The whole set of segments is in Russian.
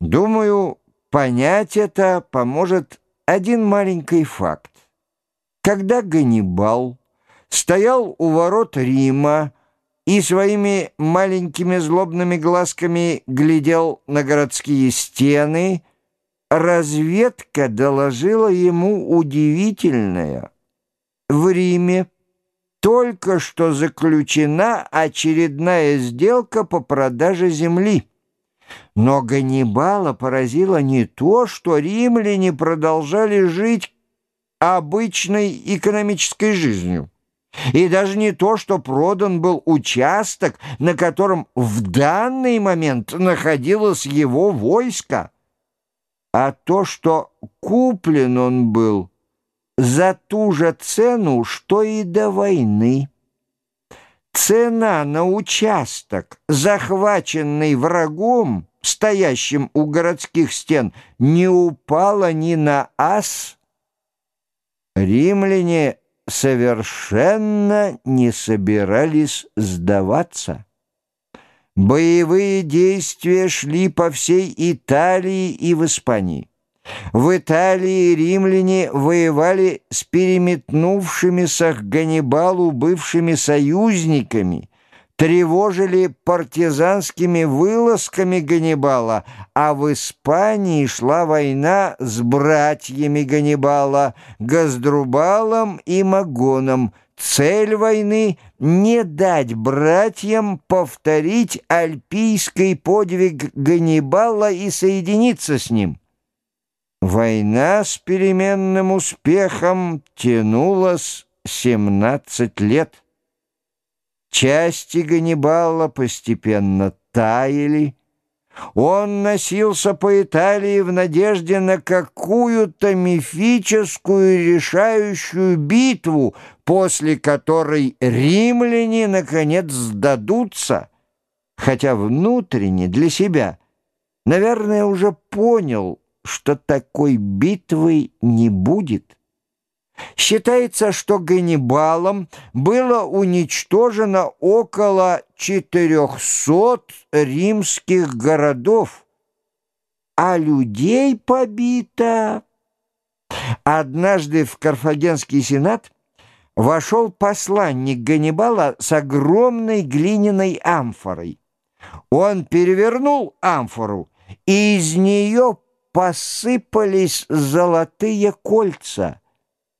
Думаю, понять это поможет один маленький факт. Когда Ганнибал стоял у ворот Рима и своими маленькими злобными глазками глядел на городские стены, разведка доложила ему удивительное. В Риме только что заключена очередная сделка по продаже земли. Но Ганнибала поразило не то, что римляне продолжали жить обычной экономической жизнью, и даже не то, что продан был участок, на котором в данный момент находилось его войско, а то, что куплен он был за ту же цену, что и до войны. Цена на участок, захваченный врагом, стоящим у городских стен, не упала ни на ас. Римляне совершенно не собирались сдаваться. Боевые действия шли по всей Италии и в Испании. В Италии римляне воевали с переметнувшимися к Ганнибалу бывшими союзниками, тревожили партизанскими вылазками Ганнибала, а в Испании шла война с братьями Ганнибала, Газдрубалом и Магоном. Цель войны — не дать братьям повторить альпийский подвиг Ганнибала и соединиться с ним. Война с переменным успехом тянулась 17 лет. Части Ганнибала постепенно таяли. Он носился по Италии в надежде на какую-то мифическую решающую битву, после которой римляне, наконец, сдадутся, хотя внутренне для себя, наверное, уже понял, что такой битвы не будет. Считается, что Ганнибалом было уничтожено около 400 римских городов, а людей побито. Однажды в Карфагенский сенат вошел посланник Ганнибала с огромной глиняной амфорой. Он перевернул амфору, и из нее посыпались золотые кольца.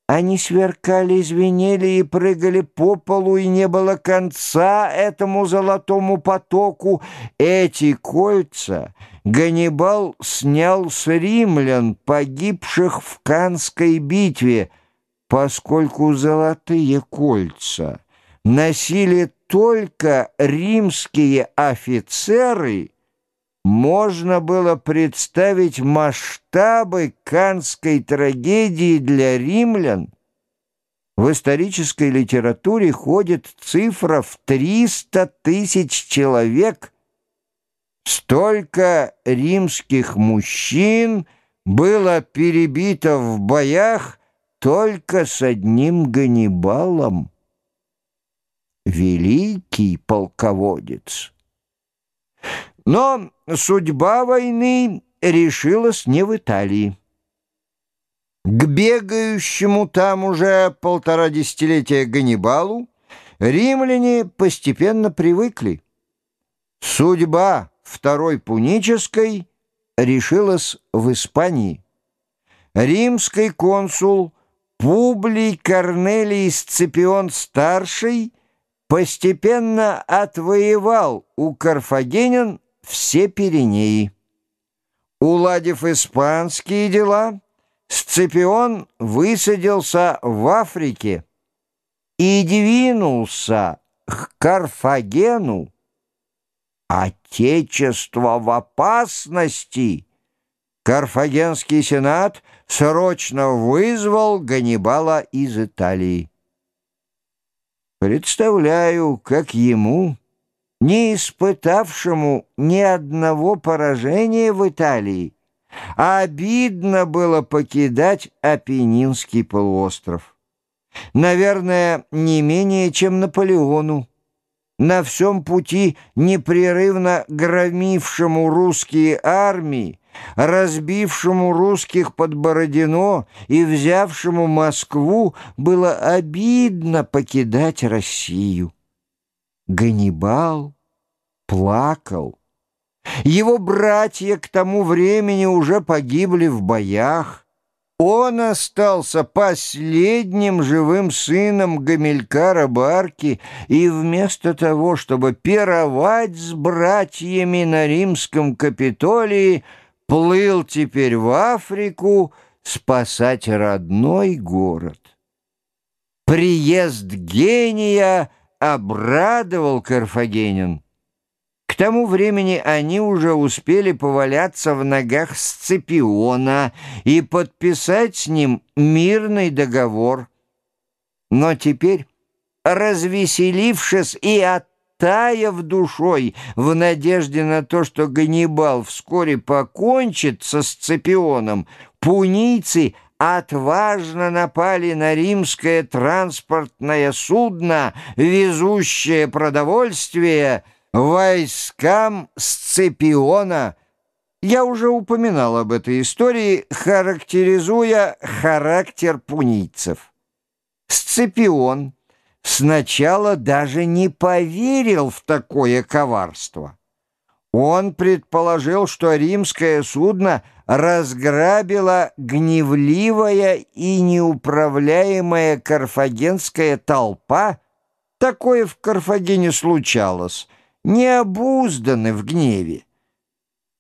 Они сверкали, звенели и прыгали по полу, и не было конца этому золотому потоку. Эти кольца Ганнибал снял с римлян, погибших в Канской битве, поскольку золотые кольца носили только римские офицеры — можно было представить масштабы канской трагедии для римлян. В исторической литературе ходит цифра в 300 тысяч человек. Столько римских мужчин было перебито в боях только с одним Ганнибалом. Великий полководец. Но судьба войны решилась не в Италии. К бегающему там уже полтора десятилетия Ганнибалу римляне постепенно привыкли. Судьба Второй Пунической решилась в Испании. Римский консул Публий Корнелий Сципион-старший постепенно отвоевал у карфагенян все Пиренеи. Уладив испанские дела, Сципион высадился в Африке и двинулся к Карфагену. Отечество в опасности! Карфагенский сенат срочно вызвал Ганнибала из Италии. Представляю, как ему не испытавшему ни одного поражения в Италии, а обидно было покидать Апеннинский полуостров. Наверное, не менее, чем Наполеону. на всем пути непрерывно громившему русские армии, разбившему русских под Бородино и взявшему Москву, было обидно покидать Россию. Ганнибал плакал. Его братья к тому времени уже погибли в боях. Он остался последним живым сыном Гамилькара Барки, и вместо того, чтобы пировать с братьями на римском Капитолии, плыл теперь в Африку спасать родной город. Приезд гения обрадовал карфагенин тому времени они уже успели поваляться в ногах Сципиона и подписать с ним мирный договор. Но теперь, развеселившись и оттаяв душой в надежде на то, что Ганнибал вскоре покончит со Сципионом, пунийцы отважно напали на римское транспортное судно, везущее продовольствие — войскам Сципиона. Я уже упоминал об этой истории, характеризуя характер пунийцев. Сципион сначала даже не поверил в такое коварство. Он предположил, что римское судно разграбила гневливая и неуправляемая карфагенская толпа. Такое в Карфагене случалось — необузданы в гневе,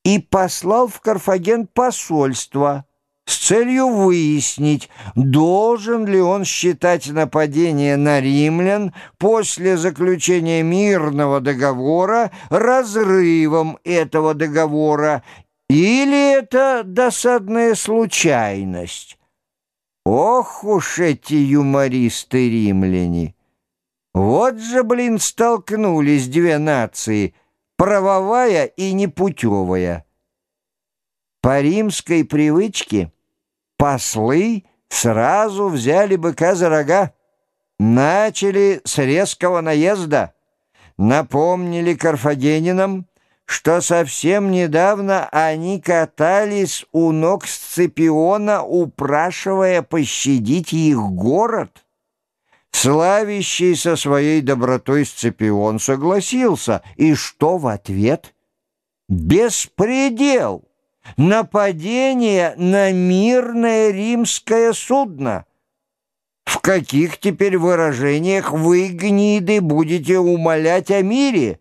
и послал в Карфаген посольство с целью выяснить, должен ли он считать нападение на римлян после заключения мирного договора разрывом этого договора, или это досадная случайность. Ох уж эти юмористы-римляне! Вот же, блин, столкнулись две нации, правовая и непутевая. По римской привычке послы сразу взяли быка за рога, начали с резкого наезда, напомнили карфагенинам, что совсем недавно они катались у ног Сципиона, упрашивая пощадить их город. Славящийся своей добротой Сципион согласился. И что в ответ? Беспредел! Нападение на мирное римское судно! В каких теперь выражениях вы, гниды, будете умолять о мире?»